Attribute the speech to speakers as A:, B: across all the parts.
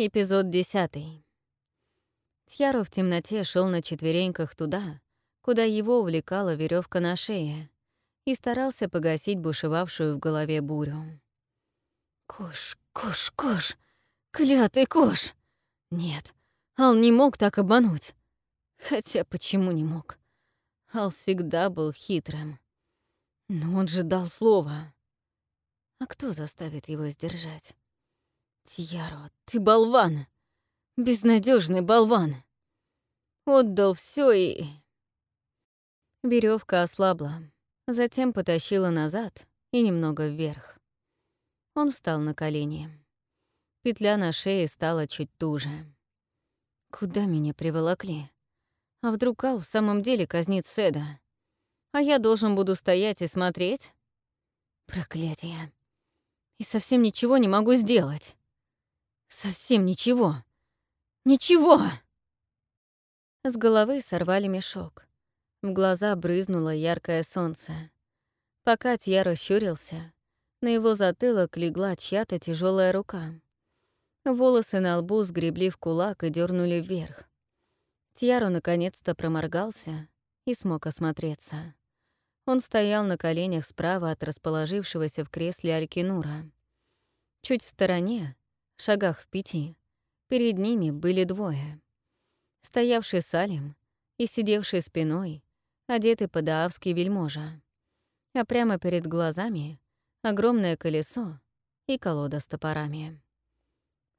A: Эпизод десятый. Тьяро в темноте шел на четвереньках туда, куда его увлекала веревка на шее, и старался погасить бушевавшую в голове бурю. «Кош, кош, кош! Клятый кош!» Нет, Ал не мог так обмануть. Хотя почему не мог? Ал всегда был хитрым. Но он же дал слово. А кто заставит его сдержать? Тьяро, ты болван! Безнадежный болван! Отдал все и... Веревка ослабла, затем потащила назад и немного вверх. Он встал на колени. Петля на шее стала чуть туже. Куда меня приволокли? А вдруг Ал в самом деле казнит Седа? А я должен буду стоять и смотреть? Проклятие. И совсем ничего не могу сделать. Совсем ничего. Ничего! С головы сорвали мешок. В глаза брызнуло яркое солнце. Пока Тьяро щурился, на его затылок легла чья-то тяжелая рука. Волосы на лбу сгребли в кулак и дернули вверх. Тьяро наконец-то проморгался и смог осмотреться. Он стоял на коленях справа от расположившегося в кресле Алькинура. Чуть в стороне шагах в пяти. Перед ними были двое. Стоявший Салим и сидевший спиной, одетый по-даавски вельможа. А прямо перед глазами — огромное колесо и колода с топорами.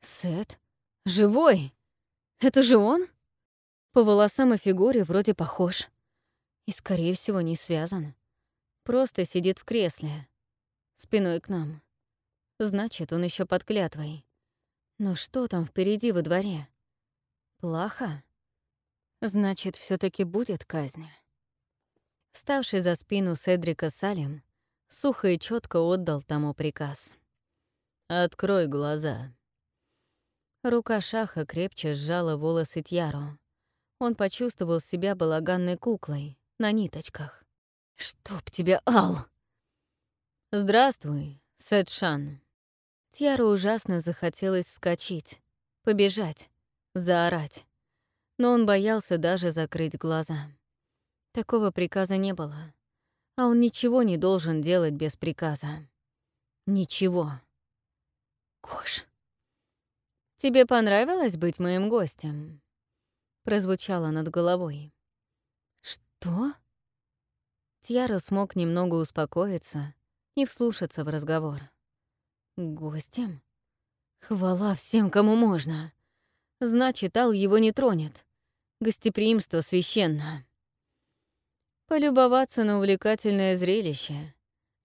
A: «Сет? Живой? Это же он?» По волосам и фигуре вроде похож. И, скорее всего, не связан. Просто сидит в кресле, спиной к нам. Значит, он еще под клятвой. Но что там впереди во дворе? Плохо? Значит, все таки будет казнь. Вставший за спину Седрика Салим сухо и четко отдал тому приказ. «Открой глаза». Рука Шаха крепче сжала волосы Тьяру. Он почувствовал себя балаганной куклой на ниточках. «Чтоб тебя, Ал!» «Здравствуй, Сэдшан», Тьяру ужасно захотелось вскочить, побежать, заорать. Но он боялся даже закрыть глаза. Такого приказа не было. А он ничего не должен делать без приказа. Ничего. Кош. «Тебе понравилось быть моим гостем?» Прозвучало над головой. «Что?» Тьяра смог немного успокоиться и вслушаться в разговор. Гостем? Хвала всем, кому можно. Значит, Ал его не тронет. Гостеприимство священно. Полюбоваться на увлекательное зрелище.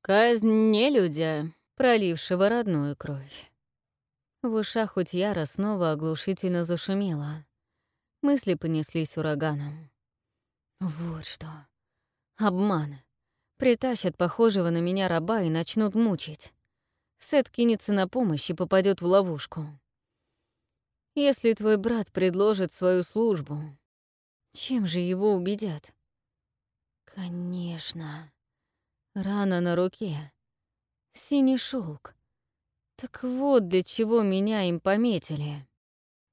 A: Казнь нелюдя, пролившего родную кровь. В ушах у Тьяра снова оглушительно зашумело. Мысли понеслись ураганом. Вот что. Обман. Притащат похожего на меня раба и начнут мучить. Сет кинется на помощь и попадет в ловушку. Если твой брат предложит свою службу, чем же его убедят? Конечно. Рана на руке. Синий шелк. Так вот для чего меня им пометили.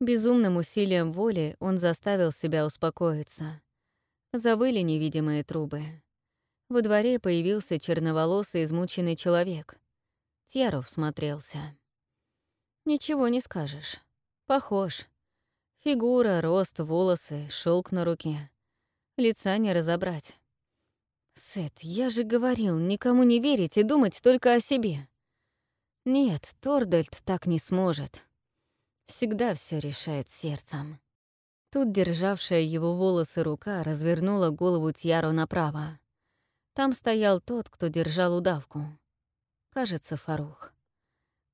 A: Безумным усилием воли он заставил себя успокоиться. Завыли невидимые трубы. Во дворе появился черноволосый измученный человек. Тьяров смотрелся. Ничего не скажешь. Похож. Фигура, рост, волосы, шелк на руке. Лица не разобрать. Сет, я же говорил, никому не верить и думать только о себе. Нет, Тордельт так не сможет. Всегда все решает сердцем. Тут державшая его волосы рука развернула голову Тьяру направо. Там стоял тот, кто держал удавку. Кажется, Фарух.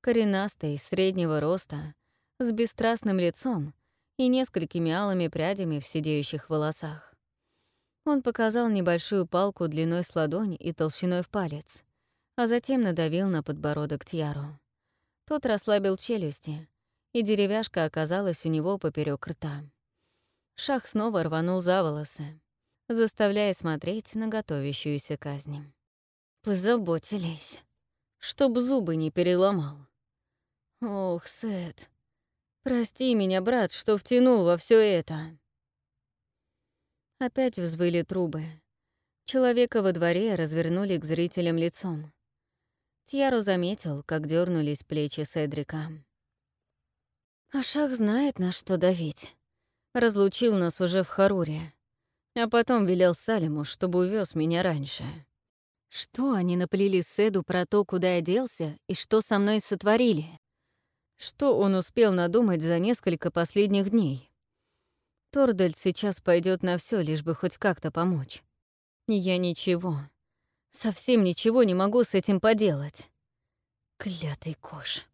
A: Коренастый, среднего роста, с бесстрастным лицом и несколькими алыми прядями в сидеющих волосах. Он показал небольшую палку длиной с ладонь и толщиной в палец, а затем надавил на подбородок Тьяру. Тот расслабил челюсти, и деревяшка оказалась у него поперек рта. Шах снова рванул за волосы, заставляя смотреть на готовящуюся казнь. Позаботились чтоб зубы не переломал. Ох, Сет, Прости меня, брат, что втянул во все это. Опять взвыли трубы. Человека во дворе развернули к зрителям лицом. Тьяру заметил, как дернулись плечи Седрика. Ашах знает, на что давить. Разлучил нас уже в Харуре. А потом велел Салиму, чтобы увез меня раньше. Что они наплели Седу про то, куда я делся и что со мной сотворили? Что он успел надумать за несколько последних дней? Тордальд сейчас пойдет на все, лишь бы хоть как-то помочь. Я ничего, совсем ничего не могу с этим поделать. Клятый кош.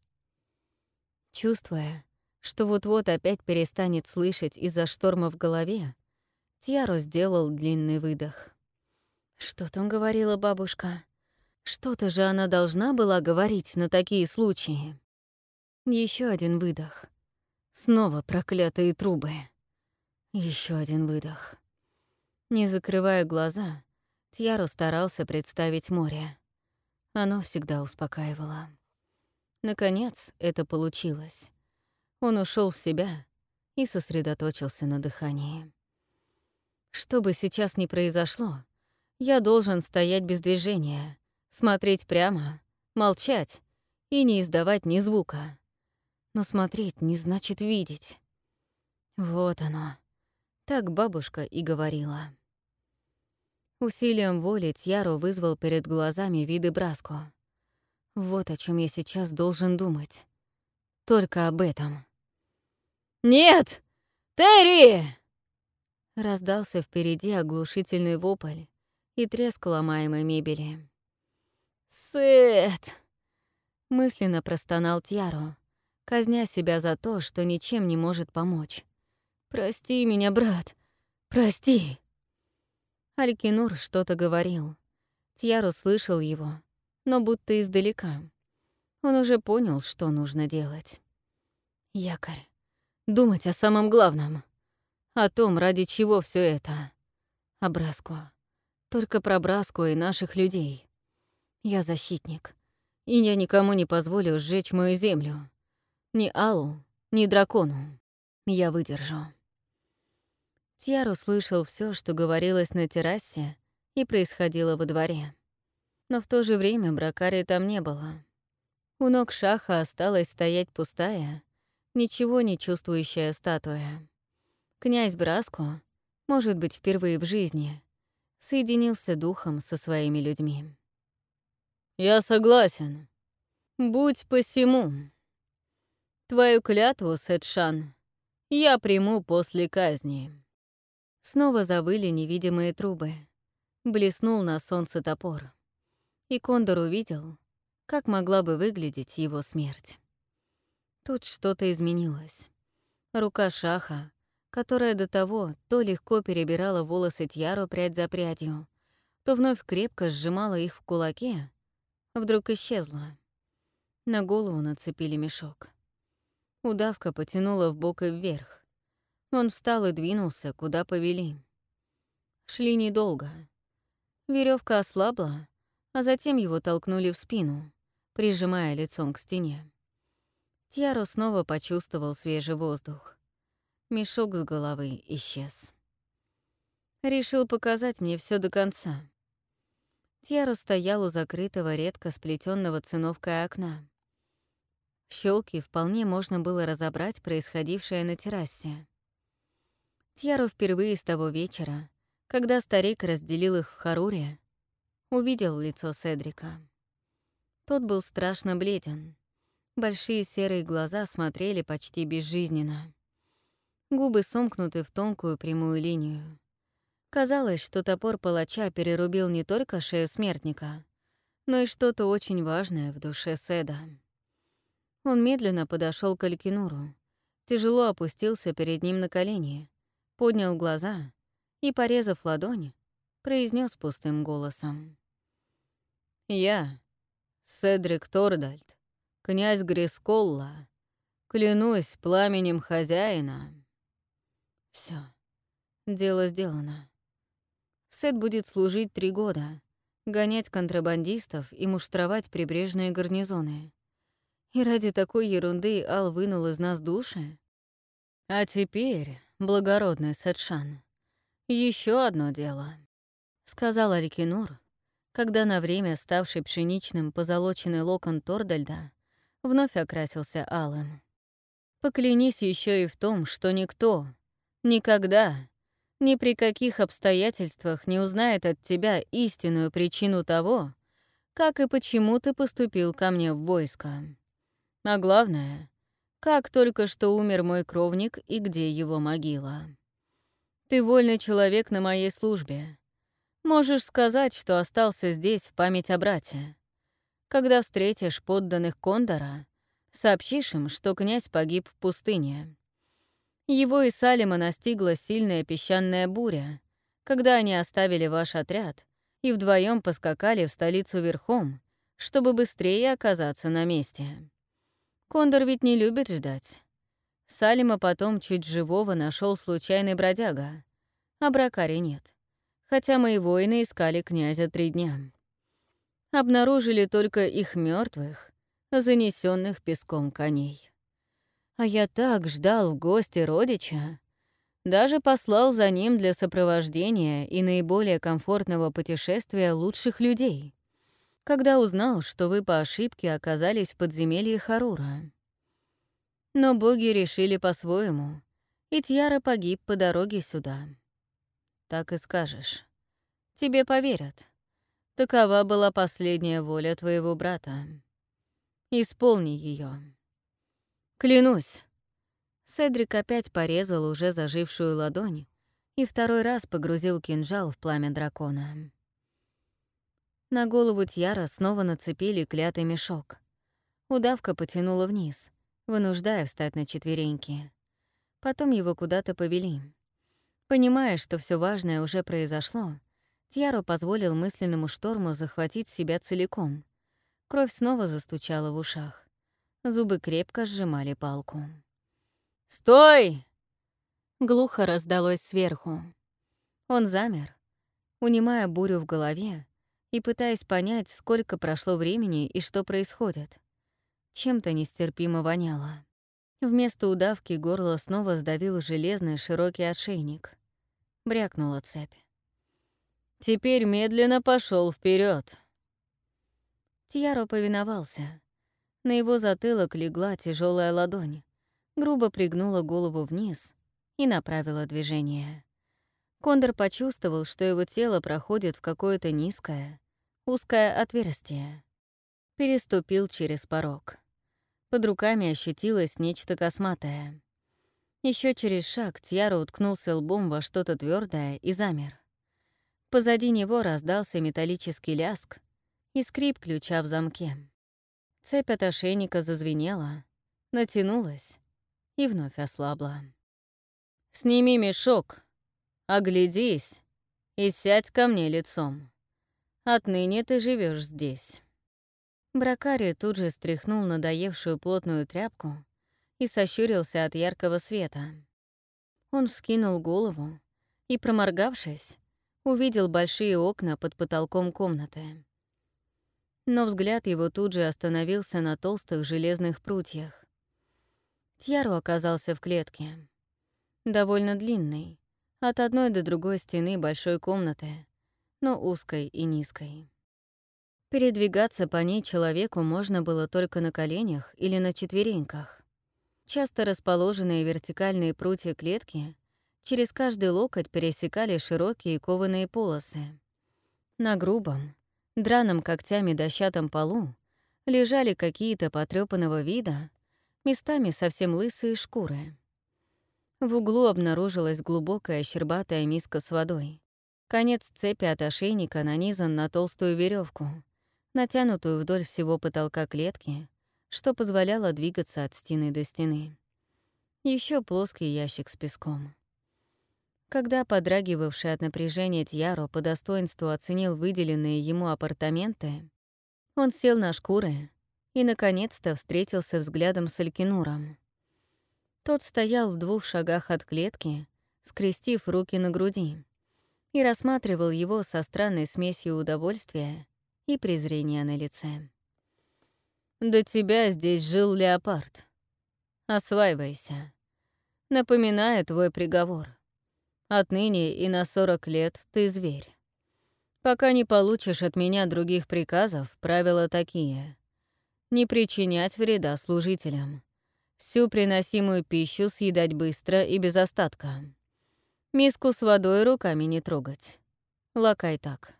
A: Чувствуя, что вот-вот опять перестанет слышать из-за шторма в голове, Тьяро сделал длинный выдох. Что там говорила бабушка? Что-то же она должна была говорить на такие случаи. Еще один выдох. Снова проклятые трубы. Еще один выдох. Не закрывая глаза, Тьяро старался представить море. Оно всегда успокаивало. Наконец, это получилось. Он ушел в себя и сосредоточился на дыхании. Что бы сейчас ни произошло, я должен стоять без движения, смотреть прямо, молчать и не издавать ни звука. Но смотреть не значит видеть. Вот оно. Так бабушка и говорила. Усилием воли Тьяру вызвал перед глазами виды Браско. Вот о чем я сейчас должен думать. Только об этом. «Нет! Терри!» Раздался впереди оглушительный вопль и треск ломаемой мебели. «Сет!» — мысленно простонал Тьяру, казня себя за то, что ничем не может помочь. «Прости меня, брат! Прости!» Алькинур что-то говорил. Тьяру слышал его, но будто издалека. Он уже понял, что нужно делать. Якорь. Думать о самом главном. О том, ради чего все это. О Браско. Только про Браско и наших людей. Я защитник. И я никому не позволю сжечь мою землю. Ни Алу, ни дракону. Я выдержу. Тьяр слышал все, что говорилось на террасе и происходило во дворе. Но в то же время Бракари там не было. У ног Шаха осталась стоять пустая, ничего не чувствующая статуя. Князь Браско, может быть, впервые в жизни, соединился духом со своими людьми. «Я согласен. Будь посему. Твою клятву, Сетшан, я приму после казни». Снова завыли невидимые трубы. Блеснул на солнце топор. И Кондор увидел, как могла бы выглядеть его смерть. Тут что-то изменилось. Рука Шаха, которая до того то легко перебирала волосы Тьяру прядь за прядью, то вновь крепко сжимала их в кулаке, вдруг исчезла. На голову нацепили мешок. Удавка потянула в бок и вверх. Он встал и двинулся, куда повели. Шли недолго. Веревка ослабла, а затем его толкнули в спину, прижимая лицом к стене. Тьяро снова почувствовал свежий воздух. Мешок с головы исчез. Решил показать мне все до конца. Тьяро стоял у закрытого, редко сплетенного циновкой окна. В щелке вполне можно было разобрать происходившее на террасе. Тьяро впервые с того вечера, когда старик разделил их в Харуре, увидел лицо Седрика. Тот был страшно бледен. Большие серые глаза смотрели почти безжизненно. Губы сомкнуты в тонкую прямую линию. Казалось, что топор палача перерубил не только шею смертника, но и что-то очень важное в душе Седа. Он медленно подошел к Алькинуру, тяжело опустился перед ним на колени, поднял глаза и, порезав ладонь, произнес пустым голосом. «Я, Седрик Тордальд, князь Грисколла, клянусь пламенем хозяина». Все, дело сделано. Сет будет служить три года, гонять контрабандистов и муштровать прибрежные гарнизоны. И ради такой ерунды Ал вынул из нас души? А теперь, благородный Сетшан, еще одно дело, — сказал Аликинур, когда на время ставший пшеничным позолоченный локон Тордальда вновь окрасился алым. Поклянись еще и в том, что никто, никогда, ни при каких обстоятельствах не узнает от тебя истинную причину того, как и почему ты поступил ко мне в войско. А главное, как только что умер мой кровник и где его могила. Ты вольный человек на моей службе. Можешь сказать, что остался здесь в память о брате. Когда встретишь подданных Кондора, сообщишь им, что князь погиб в пустыне. Его и Салима настигла сильная песчаная буря, когда они оставили ваш отряд и вдвоем поскакали в столицу верхом, чтобы быстрее оказаться на месте. Кондор ведь не любит ждать. Салима потом чуть живого нашел случайный бродяга, а Бракари нет, хотя мои воины искали князя три дня. Обнаружили только их мертвых, занесенных песком коней. А я так ждал в гости родича. Даже послал за ним для сопровождения и наиболее комфортного путешествия лучших людей. Когда узнал, что вы по ошибке оказались в подземелье Харура. Но боги решили по-своему, и Тьяра погиб по дороге сюда. Так и скажешь. Тебе поверят. Такова была последняя воля твоего брата. Исполни ее. Клянусь. Седрик опять порезал уже зажившую ладонь и второй раз погрузил кинжал в пламя дракона. На голову Тьяра снова нацепили клятый мешок. Удавка потянула вниз, вынуждая встать на четвереньки. Потом его куда-то повели. Понимая, что все важное уже произошло, Тьяро позволил мысленному шторму захватить себя целиком. Кровь снова застучала в ушах. Зубы крепко сжимали палку. «Стой!» Глухо раздалось сверху. Он замер, унимая бурю в голове и пытаясь понять, сколько прошло времени и что происходит. Чем-то нестерпимо воняло. Вместо удавки горло снова сдавил железный широкий отшейник. Брякнула цепь. «Теперь медленно пошел вперед. Тьяро повиновался, на его затылок легла тяжелая ладонь, грубо пригнула голову вниз и направила движение. Кондор почувствовал, что его тело проходит в какое-то низкое, узкое отверстие. Переступил через порог. Под руками ощутилось нечто косматое. Еще через шаг Тьяра уткнулся лбом во что-то твердое и замер. Позади него раздался металлический ляск и скрип ключа в замке. Цепь от ошейника зазвенела, натянулась и вновь ослабла. «Сними мешок, оглядись и сядь ко мне лицом. Отныне ты живешь здесь». Бракари тут же стряхнул надоевшую плотную тряпку и сощурился от яркого света. Он вскинул голову и, проморгавшись, увидел большие окна под потолком комнаты но взгляд его тут же остановился на толстых железных прутьях. Тьяру оказался в клетке. Довольно длинной, от одной до другой стены большой комнаты, но узкой и низкой. Передвигаться по ней человеку можно было только на коленях или на четвереньках. Часто расположенные вертикальные прутья клетки через каждый локоть пересекали широкие кованые полосы. На грубом, драном когтями дощатом полу лежали какие-то потрёпанного вида, местами совсем лысые шкуры. В углу обнаружилась глубокая щербатая миска с водой. Конец цепи от ошейника нанизан на толстую веревку, натянутую вдоль всего потолка клетки, что позволяло двигаться от стены до стены. Еще плоский ящик с песком. Когда подрагивавший от напряжения Тьяро по достоинству оценил выделенные ему апартаменты, он сел на шкуры и, наконец-то, встретился взглядом с Алькинуром. Тот стоял в двух шагах от клетки, скрестив руки на груди, и рассматривал его со странной смесью удовольствия и презрения на лице. До тебя здесь жил леопард. Осваивайся. Напоминаю твой приговор. Отныне и на сорок лет ты зверь. Пока не получишь от меня других приказов, правила такие. Не причинять вреда служителям. Всю приносимую пищу съедать быстро и без остатка. Миску с водой руками не трогать. Лакай так.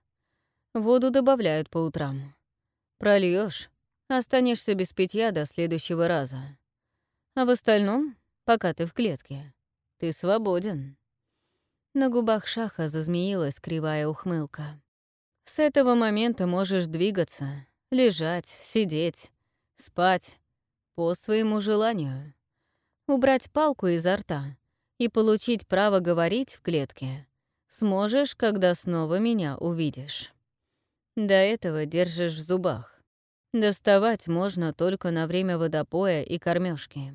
A: Воду добавляют по утрам. Прольешь, останешься без питья до следующего раза. А в остальном, пока ты в клетке, ты свободен. На губах Шаха зазмеилась кривая ухмылка. С этого момента можешь двигаться, лежать, сидеть, спать по своему желанию. Убрать палку изо рта и получить право говорить в клетке сможешь, когда снова меня увидишь. До этого держишь в зубах. Доставать можно только на время водопоя и кормежки.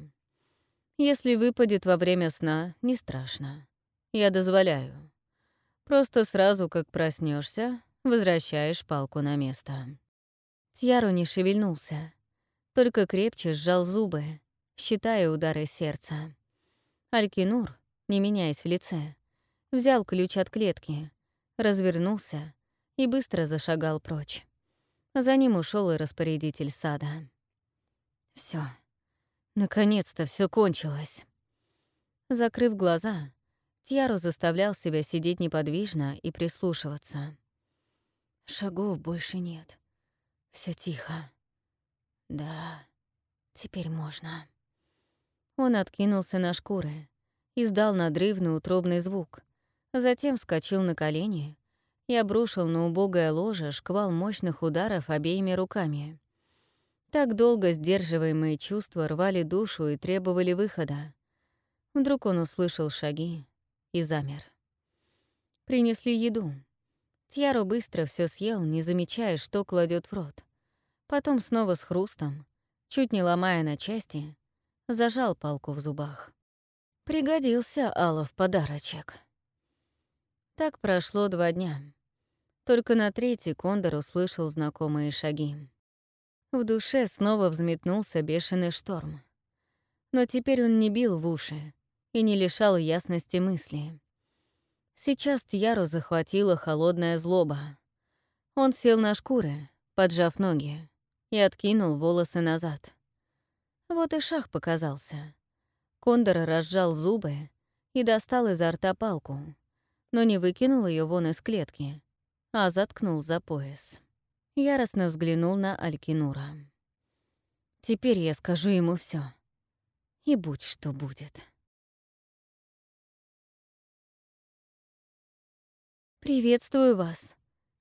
A: Если выпадет во время сна, не страшно. Я дозволяю. Просто сразу, как проснешься, Возвращаешь палку на место. Тьяру не шевельнулся, только крепче сжал зубы, считая удары сердца. Алькинур, не меняясь в лице, взял ключ от клетки, развернулся и быстро зашагал прочь. За ним ушел и распорядитель сада. Все, наконец-то все кончилось. Закрыв глаза, Тьяру заставлял себя сидеть неподвижно и прислушиваться. Шагов больше нет. Все тихо. Да, теперь можно. Он откинулся на шкуры, издал надрывный утробный звук, затем вскочил на колени и обрушил на убогое ложе шквал мощных ударов обеими руками. Так долго сдерживаемые чувства рвали душу и требовали выхода. Вдруг он услышал шаги и замер. Принесли еду. Тьяро быстро все съел, не замечая, что кладет в рот. Потом снова с хрустом, чуть не ломая на части, зажал палку в зубах. Пригодился Алов подарочек. Так прошло два дня. Только на третий Кондор услышал знакомые шаги. В душе снова взметнулся бешеный шторм. Но теперь он не бил в уши и не лишал ясности мысли. Сейчас Тьяру захватила холодная злоба. Он сел на шкуры, поджав ноги, и откинул волосы назад. Вот и шах показался. Кондор разжал зубы и достал изо рта палку, но не выкинул ее вон из клетки, а заткнул за пояс. Яростно взглянул на Алькинура. «Теперь я скажу ему все, И будь что будет». «Приветствую вас,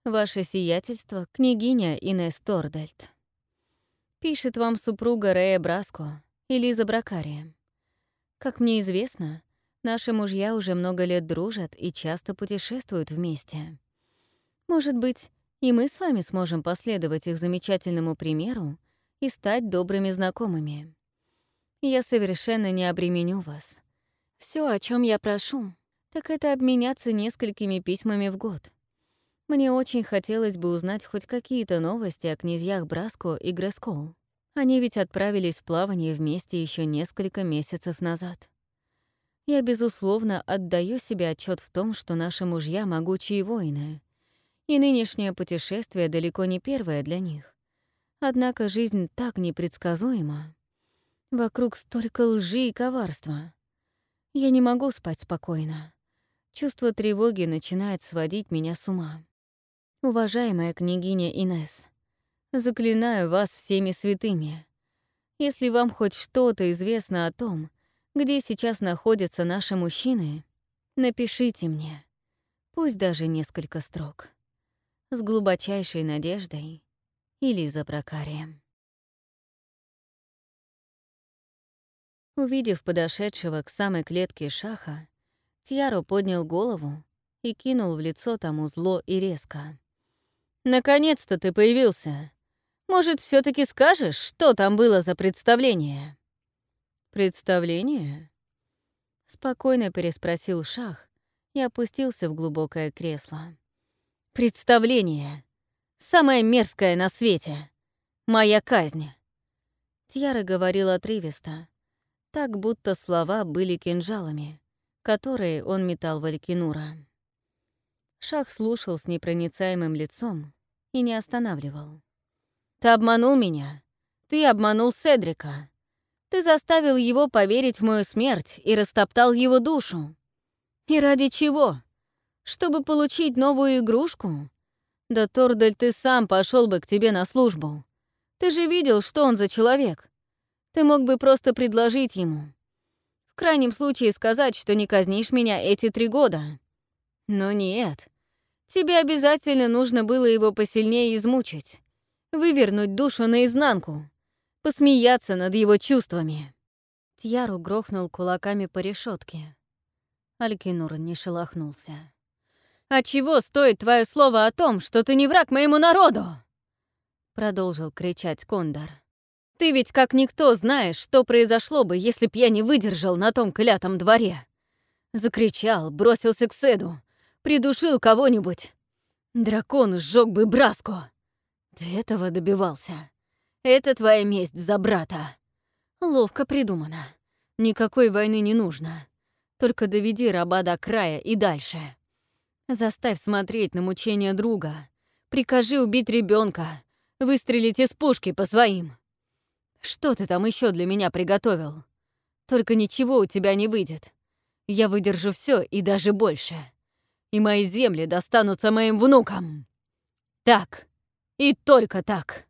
A: ваше сиятельство, княгиня Инесс Тордальт. Пишет вам супруга Рея Браско, Элиза Бракария. Как мне известно, наши мужья уже много лет дружат и часто путешествуют вместе. Может быть, и мы с вами сможем последовать их замечательному примеру и стать добрыми знакомыми. Я совершенно не обременю вас. Все, о чем я прошу, так это обменяться несколькими письмами в год. Мне очень хотелось бы узнать хоть какие-то новости о князьях Браско и Грескол. Они ведь отправились в плавание вместе еще несколько месяцев назад. Я, безусловно, отдаю себе отчет в том, что наши мужья — могучие воины, и нынешнее путешествие далеко не первое для них. Однако жизнь так непредсказуема. Вокруг столько лжи и коварства. Я не могу спать спокойно. Чувство тревоги начинает сводить меня с ума. Уважаемая княгиня Инес, заклинаю вас всеми святыми. Если вам хоть что-то известно о том, где сейчас находятся наши мужчины, напишите мне, пусть даже несколько строк. С глубочайшей надеждой, Элиза Прокария. Увидев подошедшего к самой клетке шаха, Тьяро поднял голову и кинул в лицо тому зло и резко. «Наконец-то ты появился! Может, все таки скажешь, что там было за представление?» «Представление?» Спокойно переспросил Шах и опустился в глубокое кресло. «Представление! Самое мерзкое на свете! Моя казнь! Тьяра говорил отрывисто, так будто слова были кинжалами, которые он метал в Алькинура. Шах слушал с непроницаемым лицом и не останавливал. «Ты обманул меня. Ты обманул Седрика. Ты заставил его поверить в мою смерть и растоптал его душу. И ради чего? Чтобы получить новую игрушку? Да, Тордаль, ты сам пошел бы к тебе на службу. Ты же видел, что он за человек. Ты мог бы просто предложить ему. Крайнем случае сказать, что не казнишь меня эти три года. Но нет. Тебе обязательно нужно было его посильнее измучить. Вывернуть душу наизнанку. Посмеяться над его чувствами. Тьяру грохнул кулаками по решетке. Алькинур не шелохнулся. «А чего стоит твое слово о том, что ты не враг моему народу?» Продолжил кричать Кондар. Ты ведь как никто знаешь, что произошло бы, если б я не выдержал на том клятом дворе. Закричал, бросился к Седу, придушил кого-нибудь. Дракон сжег бы Браску. Ты этого добивался. Это твоя месть за брата. Ловко придумано. Никакой войны не нужно. Только доведи раба до края и дальше. Заставь смотреть на мучения друга. Прикажи убить ребенка, выстрелить из пушки по своим. Что ты там еще для меня приготовил? Только ничего у тебя не выйдет. Я выдержу все и даже больше. И мои земли достанутся моим внукам. Так. И только так.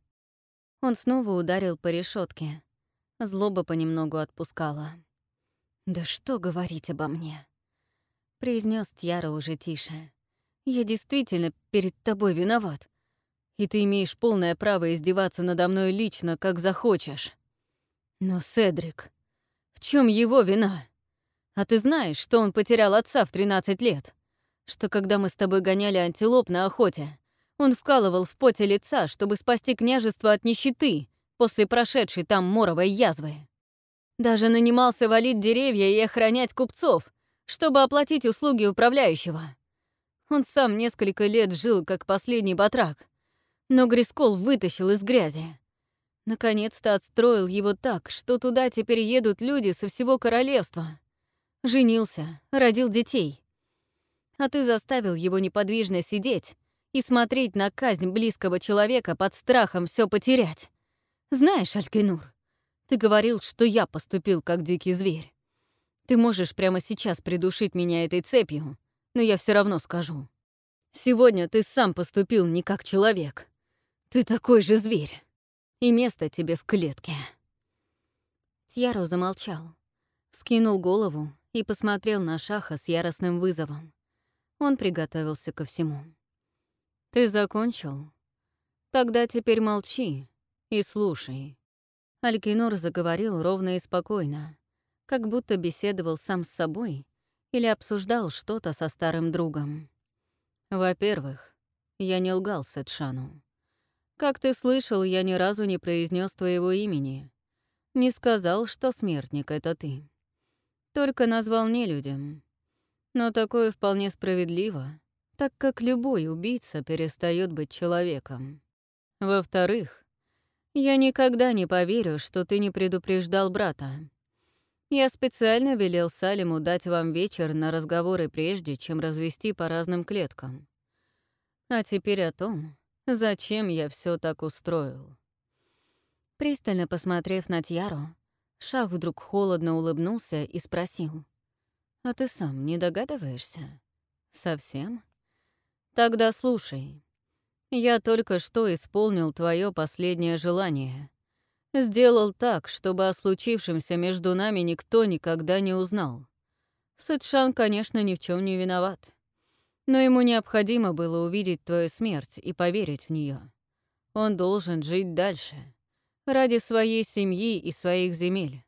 A: Он снова ударил по решетке. Злоба понемногу отпускала. «Да что говорить обо мне?» произнес Тьяра уже тише. «Я действительно перед тобой виноват и ты имеешь полное право издеваться надо мной лично, как захочешь. Но, Седрик, в чем его вина? А ты знаешь, что он потерял отца в 13 лет? Что когда мы с тобой гоняли антилоп на охоте, он вкалывал в поте лица, чтобы спасти княжество от нищеты после прошедшей там моровой язвы. Даже нанимался валить деревья и охранять купцов, чтобы оплатить услуги управляющего. Он сам несколько лет жил как последний батрак, но Грискол вытащил из грязи. Наконец-то отстроил его так, что туда теперь едут люди со всего королевства. Женился, родил детей. А ты заставил его неподвижно сидеть и смотреть на казнь близкого человека под страхом все потерять. Знаешь, Алькинур, ты говорил, что я поступил как дикий зверь. Ты можешь прямо сейчас придушить меня этой цепью, но я все равно скажу. Сегодня ты сам поступил не как человек. Ты такой же зверь. И место тебе в клетке. Тьяро замолчал, скинул голову и посмотрел на Шаха с яростным вызовом. Он приготовился ко всему. «Ты закончил? Тогда теперь молчи и слушай». Алькинор заговорил ровно и спокойно, как будто беседовал сам с собой или обсуждал что-то со старым другом. «Во-первых, я не лгал Сетшану. Как ты слышал, я ни разу не произнес твоего имени. Не сказал, что смертник — это ты. Только назвал нелюдям. Но такое вполне справедливо, так как любой убийца перестает быть человеком. Во-вторых, я никогда не поверю, что ты не предупреждал брата. Я специально велел Салиму дать вам вечер на разговоры прежде, чем развести по разным клеткам. А теперь о том, Зачем я все так устроил? Пристально посмотрев на Тьяру, Шах вдруг холодно улыбнулся и спросил. «А ты сам не догадываешься? Совсем? Тогда слушай. Я только что исполнил твое последнее желание. Сделал так, чтобы о случившемся между нами никто никогда не узнал. Сытшан, конечно, ни в чем не виноват. Но ему необходимо было увидеть твою смерть и поверить в нее. Он должен жить дальше. Ради своей семьи и своих земель.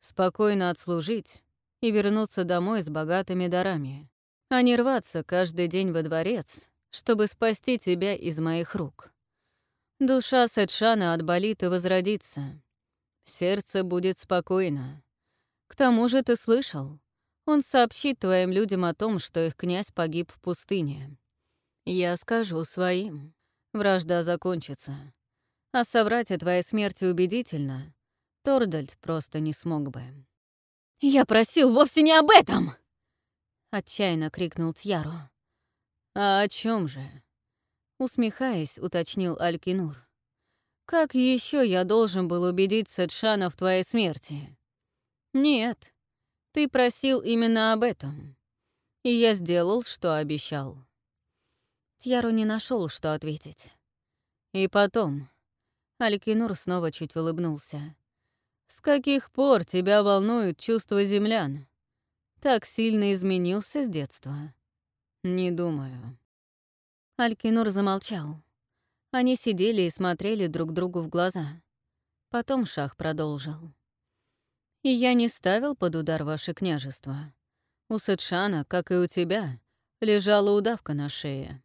A: Спокойно отслужить и вернуться домой с богатыми дарами. А не рваться каждый день во дворец, чтобы спасти тебя из моих рук. Душа Сетшана отболит и возродится. Сердце будет спокойно. К тому же ты слышал, он сообщит твоим людям о том, что их князь погиб в пустыне. Я скажу своим. Вражда закончится. А соврать о твоей смерти убедительно Тордальд просто не смог бы. «Я просил вовсе не об этом!» — отчаянно крикнул Тьяру. «А о чем же?» — усмехаясь, уточнил Алькинур. «Как еще я должен был убедить Сетшана в твоей смерти?» «Нет, ты просил именно об этом. И я сделал, что обещал». Тьяру не нашел, что ответить. И потом... Алькинур снова чуть улыбнулся. «С каких пор тебя волнуют чувства землян? Так сильно изменился с детства?» «Не думаю». Алькинур замолчал. Они сидели и смотрели друг другу в глаза. Потом Шах продолжил. «И я не ставил под удар ваше княжество. У Сетшана, как и у тебя, лежала удавка на шее.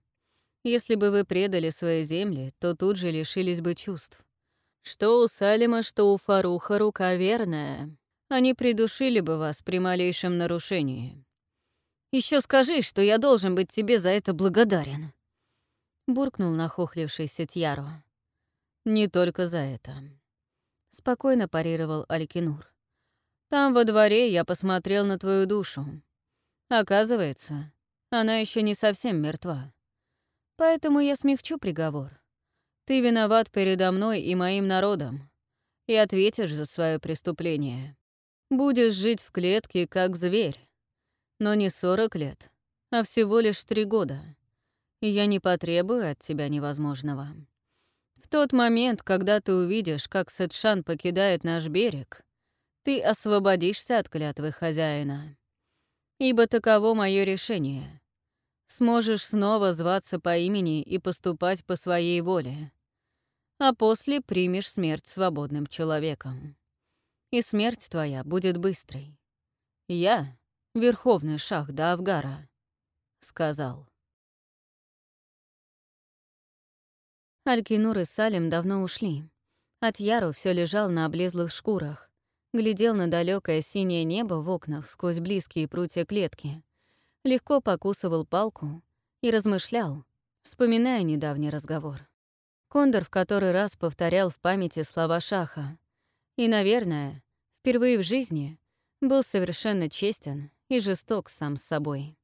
A: Если бы вы предали свои земли, то тут же лишились бы чувств. Что у Салима, что у Фаруха рука верная. Они придушили бы вас при малейшем нарушении. Еще скажи, что я должен быть тебе за это благодарен. Буркнул нахохлившийся Тьяро. Не только за это. Спокойно парировал Алькинур. Там во дворе я посмотрел на твою душу. Оказывается, она еще не совсем мертва. Поэтому я смягчу приговор. Ты виноват передо мной и моим народом. И ответишь за свое преступление. Будешь жить в клетке, как зверь. Но не сорок лет, а всего лишь три года. И я не потребую от тебя невозможного. В тот момент, когда ты увидишь, как Сетшан покидает наш берег, ты освободишься от клятвы хозяина. Ибо таково мое решение сможешь снова зваться по имени и поступать по своей воле. А после примешь смерть свободным человеком. И смерть твоя будет быстрой. Я, верховный шах Даавгара, сказал. Алькинур и Салим давно ушли. От Яру все лежал на облезлых шкурах, глядел на далекое синее небо в окнах сквозь близкие прутья клетки легко покусывал палку и размышлял, вспоминая недавний разговор. Кондор в который раз повторял в памяти слова Шаха. И, наверное, впервые в жизни был совершенно честен и жесток сам с собой.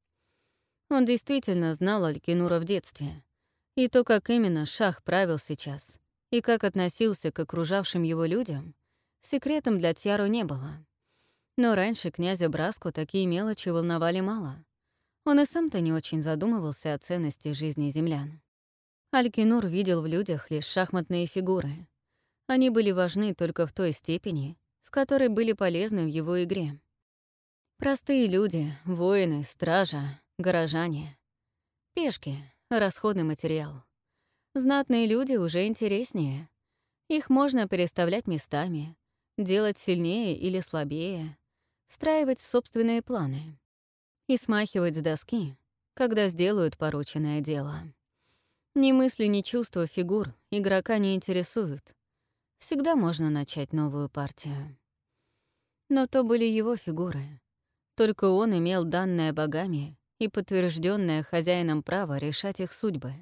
A: Он действительно знал Алькинура в детстве. И то, как именно Шах правил сейчас, и как относился к окружавшим его людям, секретом для Тьяру не было. Но раньше князя Браску такие мелочи волновали мало. Он и сам-то не очень задумывался о ценности жизни землян. Алькинур видел в людях лишь шахматные фигуры. Они были важны только в той степени, в которой были полезны в его игре. Простые люди, воины, стража, горожане. Пешки, расходный материал. Знатные люди уже интереснее. Их можно переставлять местами, делать сильнее или слабее, встраивать в собственные планы и смахивать с доски, когда сделают порученное дело. Ни мысли, ни чувства фигур игрока не интересуют. Всегда можно начать новую партию. Но то были его фигуры. Только он имел данное богами и подтвержденное хозяином право решать их судьбы.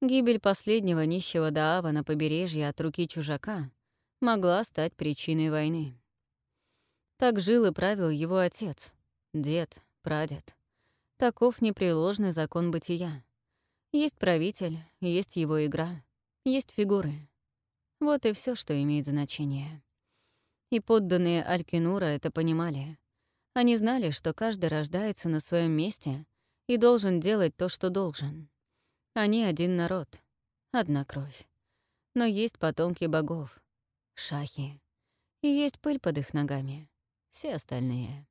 A: Гибель последнего нищего Даава на побережье от руки чужака могла стать причиной войны. Так жил и правил его отец, дед, прадед. Таков непреложный закон бытия. Есть правитель, есть его игра, есть фигуры. Вот и все, что имеет значение. И подданные Алькинура это понимали. Они знали, что каждый рождается на своем месте и должен делать то, что должен. Они один народ, одна кровь. Но есть потомки богов, шахи. И есть пыль под их ногами, все остальные.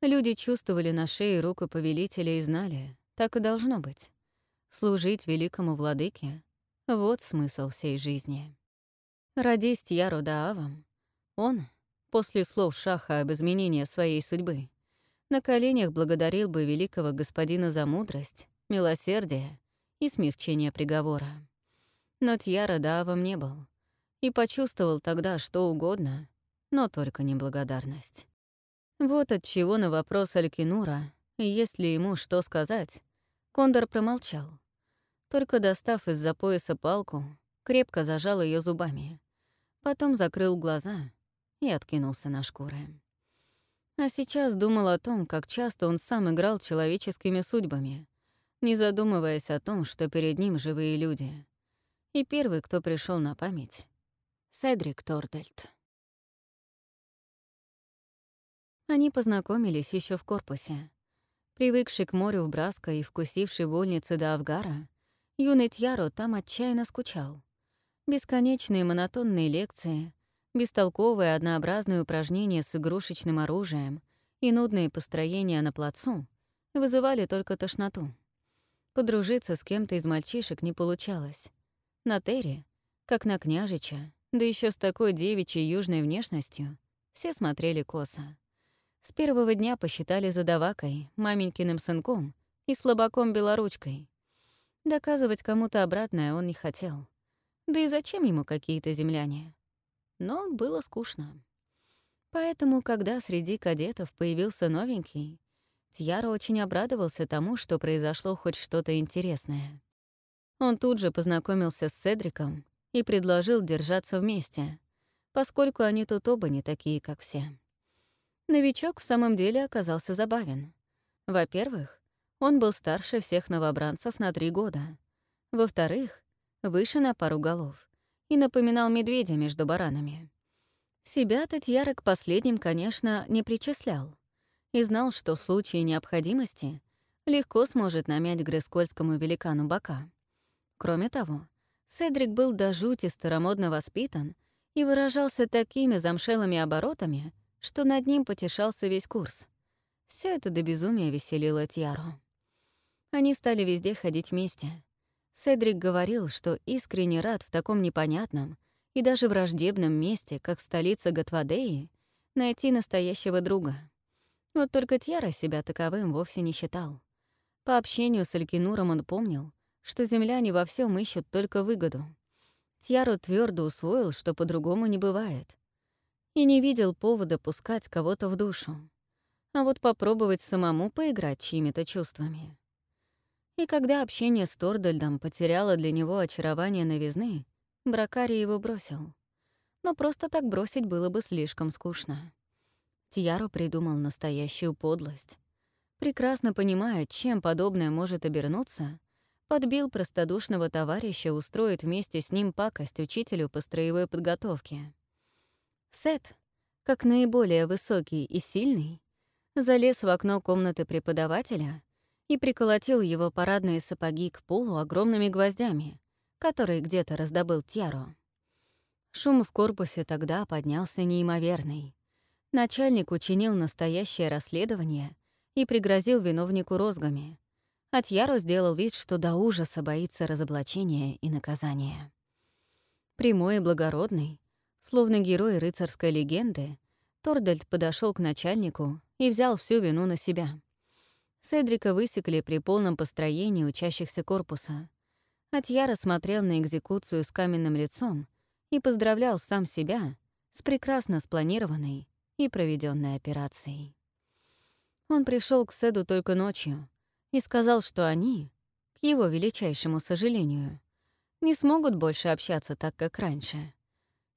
A: Люди чувствовали на шее руку повелителя и знали, так и должно быть. Служить великому владыке — вот смысл всей жизни. Родись Тьяру Даавом, он, после слов Шаха об изменении своей судьбы, на коленях благодарил бы великого господина за мудрость, милосердие и смягчение приговора. Но Тьяра Даавом не был и почувствовал тогда что угодно, но только не благодарность. Вот от чего на вопрос Алькинура, есть ли ему что сказать, Кондор промолчал. Только достав из-за пояса палку, крепко зажал ее зубами. Потом закрыл глаза и откинулся на шкуры. А сейчас думал о том, как часто он сам играл человеческими судьбами, не задумываясь о том, что перед ним живые люди. И первый, кто пришел на память — Седрик Тордельт. Они познакомились еще в корпусе. Привыкший к морю в Браско и вкусивший вольницы до Авгара, юный Тьяро там отчаянно скучал. Бесконечные монотонные лекции, бестолковые однообразные упражнения с игрушечным оружием и нудные построения на плацу вызывали только тошноту. Подружиться с кем-то из мальчишек не получалось. На Терри, как на княжича, да еще с такой девичьей южной внешностью, все смотрели косо. С первого дня посчитали задавакой, маменькиным сынком и слабаком-белоручкой. Доказывать кому-то обратное он не хотел. Да и зачем ему какие-то земляне? Но было скучно. Поэтому, когда среди кадетов появился новенький, Тьяро очень обрадовался тому, что произошло хоть что-то интересное. Он тут же познакомился с Седриком и предложил держаться вместе, поскольку они тут оба не такие, как все. Новичок в самом деле оказался забавен. Во-первых, он был старше всех новобранцев на три года. Во-вторых, выше на пару голов и напоминал медведя между баранами. Себя Татьяра к последним, конечно, не причислял и знал, что в случае необходимости легко сможет намять грескольскому великану бока. Кроме того, Седрик был до жути старомодно воспитан и выражался такими замшелыми оборотами, что над ним потешался весь курс. Все это до безумия веселило Тьяру. Они стали везде ходить вместе. Седрик говорил, что искренне рад в таком непонятном и даже враждебном месте, как столица Готвадеи, найти настоящего друга. Вот только Тьяра себя таковым вовсе не считал. По общению с Алькинуром он помнил, что земляне во всем ищут только выгоду. Тьяру твердо усвоил, что по-другому не бывает — и не видел повода пускать кого-то в душу. А вот попробовать самому поиграть чьими-то чувствами. И когда общение с Тордальдом потеряло для него очарование новизны, Бракари его бросил. Но просто так бросить было бы слишком скучно. Тьяро придумал настоящую подлость. Прекрасно понимая, чем подобное может обернуться, подбил простодушного товарища устроить вместе с ним пакость учителю по строевой подготовке. Сет, как наиболее высокий и сильный, залез в окно комнаты преподавателя и приколотил его парадные сапоги к полу огромными гвоздями, которые где-то раздобыл Тьяро. Шум в корпусе тогда поднялся неимоверный. Начальник учинил настоящее расследование и пригрозил виновнику розгами, а Тьяро сделал вид, что до ужаса боится разоблачения и наказания. Прямой и благородный, Словно герой рыцарской легенды, Тордальд подошел к начальнику и взял всю вину на себя. Седрика высекли при полном построении учащихся корпуса. Атьяра смотрел на экзекуцию с каменным лицом и поздравлял сам себя с прекрасно спланированной и проведенной операцией. Он пришел к Седу только ночью и сказал, что они, к его величайшему сожалению, не смогут больше общаться так, как раньше.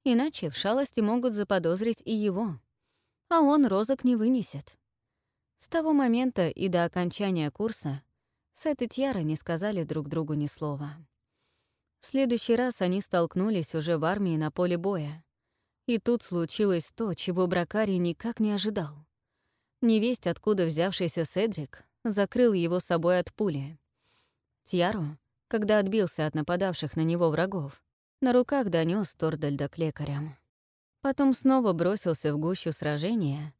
A: Иначе в шалости могут заподозрить и его. А он розок не вынесет. С того момента и до окончания курса Сет и Тьяра не сказали друг другу ни слова. В следующий раз они столкнулись уже в армии на поле боя. И тут случилось то, чего Бракари никак не ожидал. Невесть, откуда взявшийся Седрик, закрыл его собой от пули. Тьяру, когда отбился от нападавших на него врагов, на руках донёс Тордальда к лекарям. Потом снова бросился в гущу сражения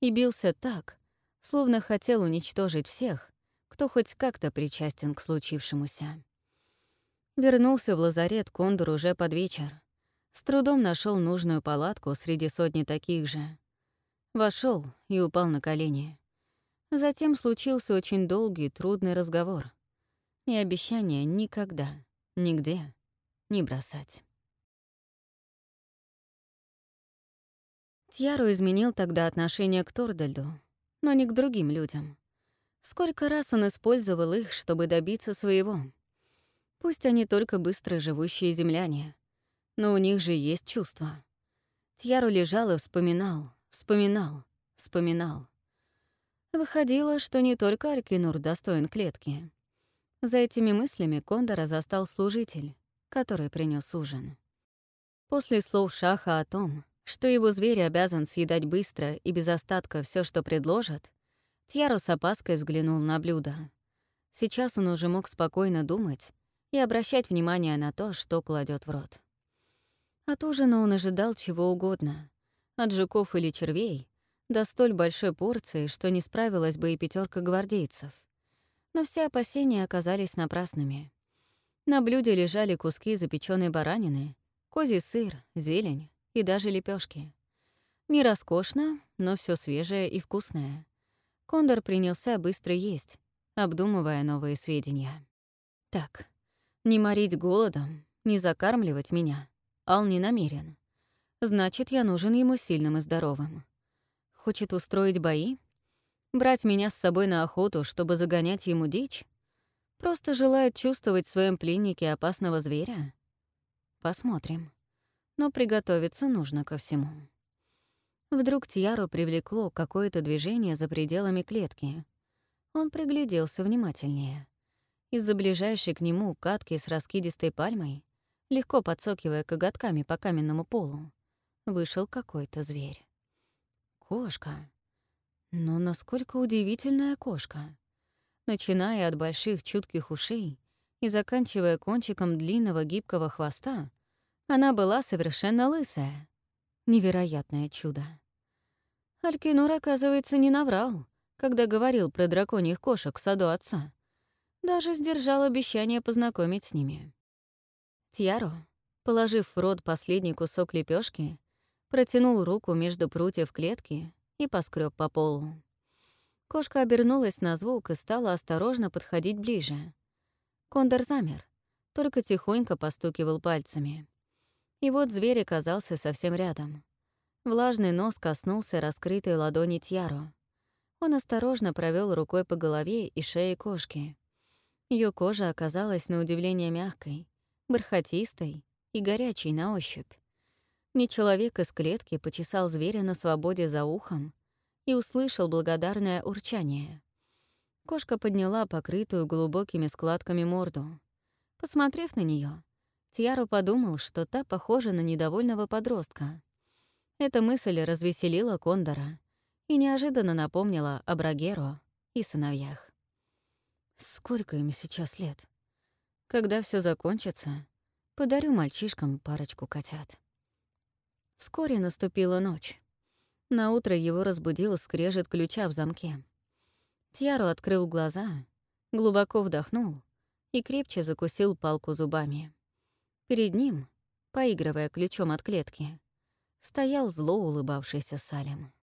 A: и бился так, словно хотел уничтожить всех, кто хоть как-то причастен к случившемуся. Вернулся в лазарет Кондор уже под вечер. С трудом нашел нужную палатку среди сотни таких же. Вошел и упал на колени. Затем случился очень долгий, трудный разговор. И обещание никогда, нигде не бросать. Тьяру изменил тогда отношение к Тордальду, но не к другим людям. Сколько раз он использовал их, чтобы добиться своего. Пусть они только быстро живущие земляне, но у них же есть чувства. Тьяру лежал и вспоминал, вспоминал, вспоминал. Выходило, что не только Аркинур достоин клетки. За этими мыслями Кондора застал служитель, который принес ужин. После слов Шаха о том, что его зверь обязан съедать быстро и без остатка все, что предложат, Тьяро с опаской взглянул на блюдо. Сейчас он уже мог спокойно думать и обращать внимание на то, что кладет в рот. От ужина он ожидал чего угодно. От жуков или червей до столь большой порции, что не справилась бы и пятерка гвардейцев. Но все опасения оказались напрасными. На блюде лежали куски запеченной баранины, козий сыр, зелень и даже лепешки. Не роскошно, но все свежее и вкусное. Кондор принялся быстро есть, обдумывая новые сведения. Так, не морить голодом, не закармливать меня — Ал не намерен. Значит, я нужен ему сильным и здоровым. Хочет устроить бои? Брать меня с собой на охоту, чтобы загонять ему дичь? Просто желает чувствовать в своем пленнике опасного зверя? Посмотрим. Но приготовиться нужно ко всему. Вдруг Тьяру привлекло какое-то движение за пределами клетки. Он пригляделся внимательнее. Из-за ближайшей к нему катки с раскидистой пальмой легко подсокивая коготками по каменному полу, вышел какой-то зверь. Кошка. Но насколько удивительная кошка. Начиная от больших чутких ушей и заканчивая кончиком длинного гибкого хвоста, она была совершенно лысая. Невероятное чудо. Алькинур, оказывается, не наврал, когда говорил про драконьих кошек в саду отца. Даже сдержал обещание познакомить с ними. Тьяро, положив в рот последний кусок лепешки, протянул руку между прутьев клетки и поскреб по полу. Кошка обернулась на звук и стала осторожно подходить ближе. Кондор замер, только тихонько постукивал пальцами. И вот зверь оказался совсем рядом. Влажный нос коснулся раскрытой ладони Тьяро. Он осторожно провел рукой по голове и шее кошки. Ее кожа оказалась на удивление мягкой, бархатистой и горячей на ощупь. Не человек из клетки почесал зверя на свободе за ухом и услышал благодарное урчание. Кошка подняла покрытую глубокими складками морду. Посмотрев на нее, Тьяро подумал, что та похожа на недовольного подростка. Эта мысль развеселила Кондора и неожиданно напомнила о Брагеро и сыновьях. Сколько им сейчас лет? Когда все закончится, подарю мальчишкам парочку котят. Вскоре наступила ночь. На утро его разбудил скрежет ключа в замке. Тьяро открыл глаза, глубоко вдохнул и крепче закусил палку зубами. Перед ним, поигрывая ключом от клетки, стоял зло улыбавшийся Салем.